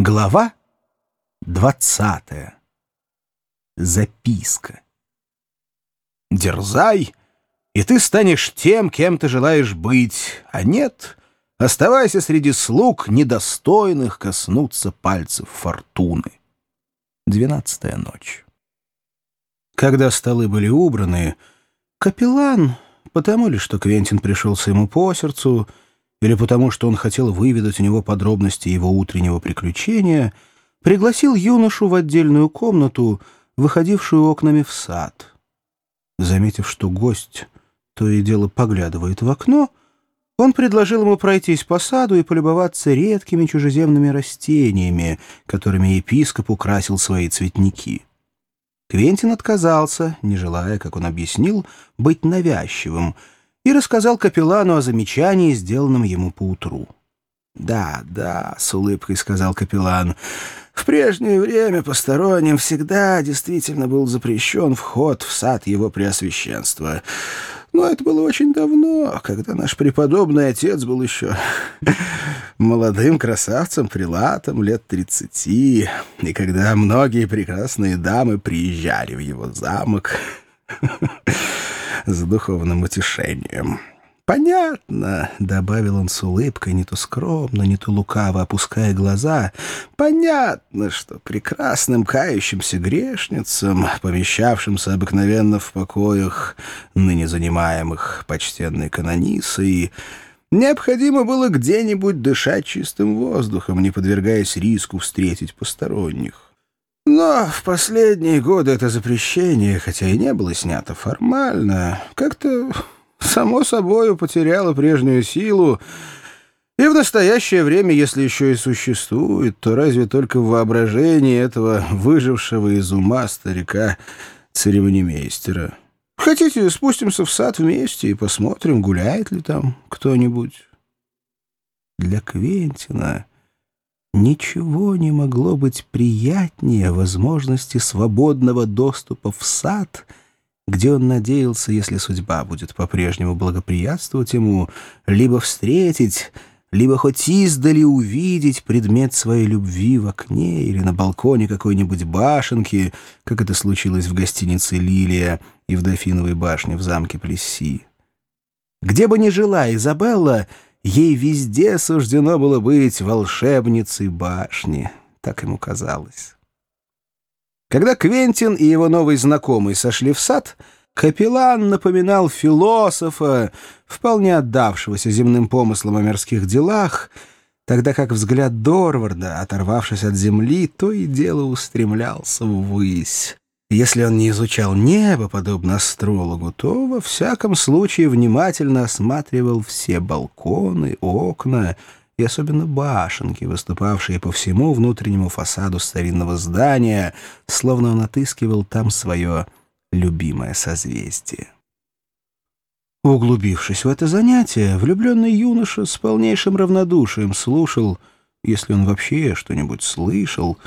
Глава двадцатая. Записка. Дерзай, и ты станешь тем, кем ты желаешь быть, а нет, оставайся среди слуг, недостойных коснуться пальцев фортуны. Двенадцатая ночь. Когда столы были убраны, капеллан, потому ли, что Квентин пришелся ему по сердцу, или потому что он хотел выведать у него подробности его утреннего приключения, пригласил юношу в отдельную комнату, выходившую окнами в сад. Заметив, что гость то и дело поглядывает в окно, он предложил ему пройтись по саду и полюбоваться редкими чужеземными растениями, которыми епископ украсил свои цветники. Квентин отказался, не желая, как он объяснил, быть навязчивым — и рассказал капеллану о замечании, сделанном ему поутру. «Да, да», — с улыбкой сказал капеллан, — «в прежнее время посторонним всегда действительно был запрещен вход в сад его преосвященства. Но это было очень давно, когда наш преподобный отец был еще молодым красавцем, прилатом лет тридцати, и когда многие прекрасные дамы приезжали в его замок». с духовным утешением. «Понятно», — добавил он с улыбкой, не то скромно, не то лукаво опуская глаза, «понятно, что прекрасным кающимся грешницам, помещавшимся обыкновенно в покоях, ныне занимаемых почтенной канонисой, необходимо было где-нибудь дышать чистым воздухом, не подвергаясь риску встретить посторонних. Но в последние годы это запрещение, хотя и не было снято формально, как-то само собою потеряло прежнюю силу, и в настоящее время, если еще и существует, то разве только в воображении этого выжившего из ума старика-церемонимейстера. Хотите, спустимся в сад вместе и посмотрим, гуляет ли там кто-нибудь? Для Квентина... Ничего не могло быть приятнее возможности свободного доступа в сад, где он надеялся, если судьба будет по-прежнему благоприятствовать ему, либо встретить, либо хоть издали увидеть предмет своей любви в окне или на балконе какой-нибудь башенки, как это случилось в гостинице «Лилия» и в Дофиновой башне в замке Плесси. Где бы ни жила Изабелла, ей везде суждено было быть волшебницей башни, так ему казалось. Когда Квентин и его новый знакомый сошли в сад, капеллан напоминал философа, вполне отдавшегося земным помыслам о мирских делах, тогда как взгляд Дорварда, оторвавшись от земли, то и дело устремлялся ввысь. Если он не изучал небо, подобно астрологу, то во всяком случае внимательно осматривал все балконы, окна и особенно башенки, выступавшие по всему внутреннему фасаду старинного здания, словно он отыскивал там свое любимое созвездие. Углубившись в это занятие, влюбленный юноша с полнейшим равнодушием слушал, если он вообще что-нибудь слышал,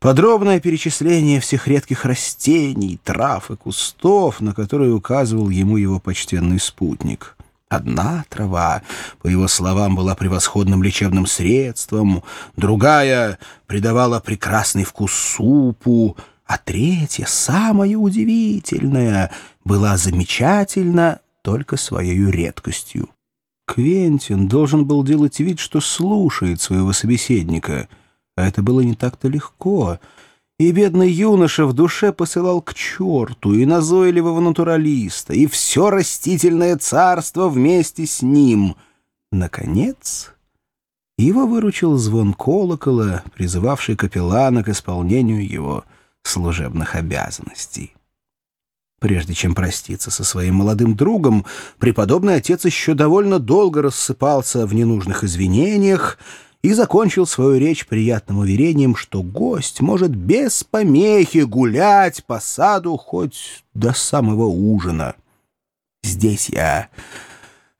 Подробное перечисление всех редких растений, трав и кустов, на которые указывал ему его почтенный спутник. Одна трава, по его словам, была превосходным лечебным средством, другая придавала прекрасный вкус супу, а третья, самая удивительная, была замечательна только своей редкостью. Квентин должен был делать вид, что слушает своего собеседника — а это было не так-то легко. И бедный юноша в душе посылал к черту и назойливого натуралиста, и все растительное царство вместе с ним. Наконец, его выручил звон колокола, призывавший капеллана к исполнению его служебных обязанностей. Прежде чем проститься со своим молодым другом, преподобный отец еще довольно долго рассыпался в ненужных извинениях, и закончил свою речь приятным уверением, что гость может без помехи гулять по саду хоть до самого ужина. «Здесь я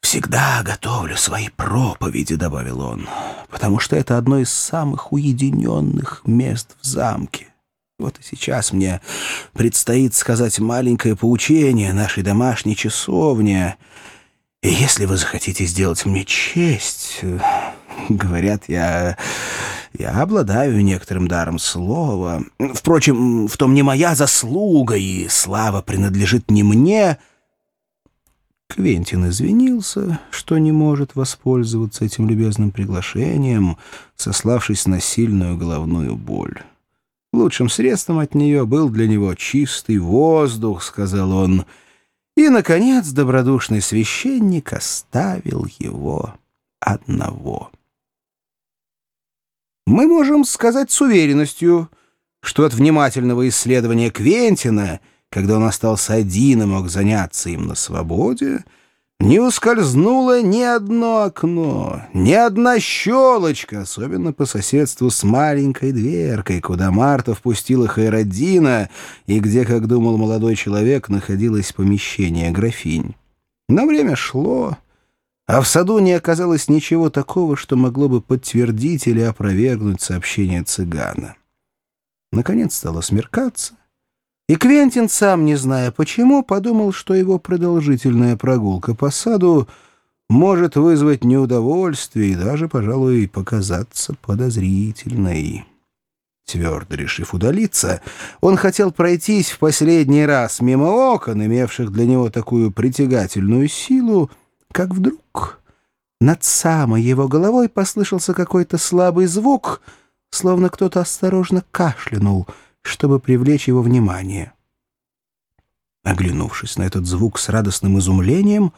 всегда готовлю свои проповеди», — добавил он, «потому что это одно из самых уединенных мест в замке. Вот и сейчас мне предстоит сказать маленькое поучение нашей домашней часовне. И если вы захотите сделать мне честь...» Говорят, я Я обладаю некоторым даром слова. Впрочем, в том не моя заслуга, и слава принадлежит не мне. Квентин извинился, что не может воспользоваться этим любезным приглашением, сославшись на сильную головную боль. Лучшим средством от нее был для него чистый воздух, — сказал он, — и, наконец, добродушный священник оставил его одного. Мы можем сказать с уверенностью, что от внимательного исследования Квентина, когда он остался один и мог заняться им на свободе, не ускользнуло ни одно окно, ни одна щелочка, особенно по соседству с маленькой дверкой, куда Марта впустила Хайраддина и где, как думал молодой человек, находилось помещение графинь. Но время шло, а в саду не оказалось ничего такого, что могло бы подтвердить или опровергнуть сообщение цыгана. Наконец стало смеркаться, и Квентин, сам не зная почему, подумал, что его продолжительная прогулка по саду может вызвать неудовольствие и даже, пожалуй, показаться подозрительной. Твердо решив удалиться, он хотел пройтись в последний раз мимо окон, имевших для него такую притягательную силу, как вдруг над самой его головой послышался какой-то слабый звук, словно кто-то осторожно кашлянул, чтобы привлечь его внимание. Оглянувшись на этот звук с радостным изумлением,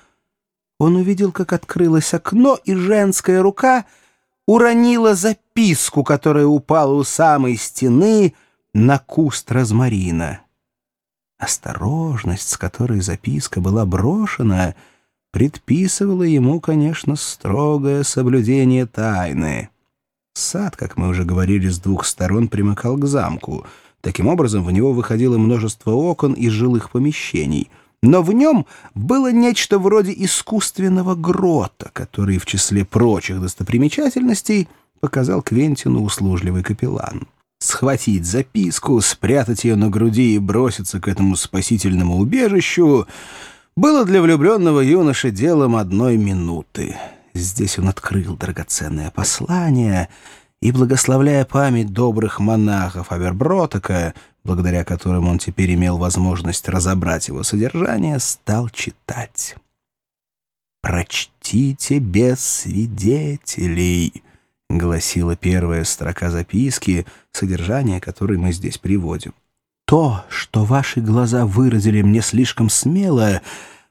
он увидел, как открылось окно, и женская рука уронила записку, которая упала у самой стены на куст розмарина. Осторожность, с которой записка была брошена — предписывало ему, конечно, строгое соблюдение тайны. Сад, как мы уже говорили, с двух сторон примыкал к замку. Таким образом, в него выходило множество окон и жилых помещений. Но в нем было нечто вроде искусственного грота, который в числе прочих достопримечательностей показал Квентину услужливый капеллан. Схватить записку, спрятать ее на груди и броситься к этому спасительному убежищу было для влюбленного юноши делом одной минуты. Здесь он открыл драгоценное послание и, благословляя память добрых монахов Авербротока, благодаря которым он теперь имел возможность разобрать его содержание, стал читать. «Прочтите без свидетелей», — гласила первая строка записки, содержание которой мы здесь приводим. То, что ваши глаза выразили мне слишком смело,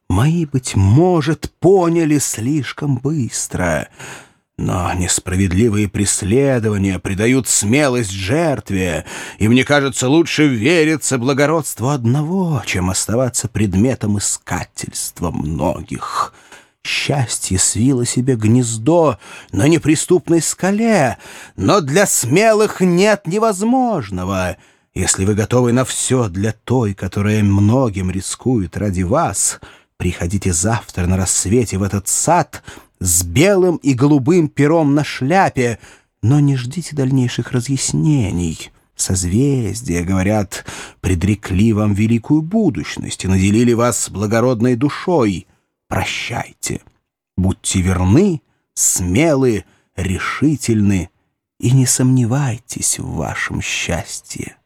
мои, быть может, поняли слишком быстро. Но несправедливые преследования придают смелость жертве, и мне кажется, лучше вериться благородству одного, чем оставаться предметом искательства многих». Счастье свило себе гнездо на неприступной скале, но для смелых нет невозможного — если вы готовы на все для той, которая многим рискует ради вас, приходите завтра на рассвете в этот сад с белым и голубым пером на шляпе, но не ждите дальнейших разъяснений. Созвездия, говорят, предрекли вам великую будущность и наделили вас благородной душой. Прощайте. Будьте верны, смелы, решительны и не сомневайтесь в вашем счастье.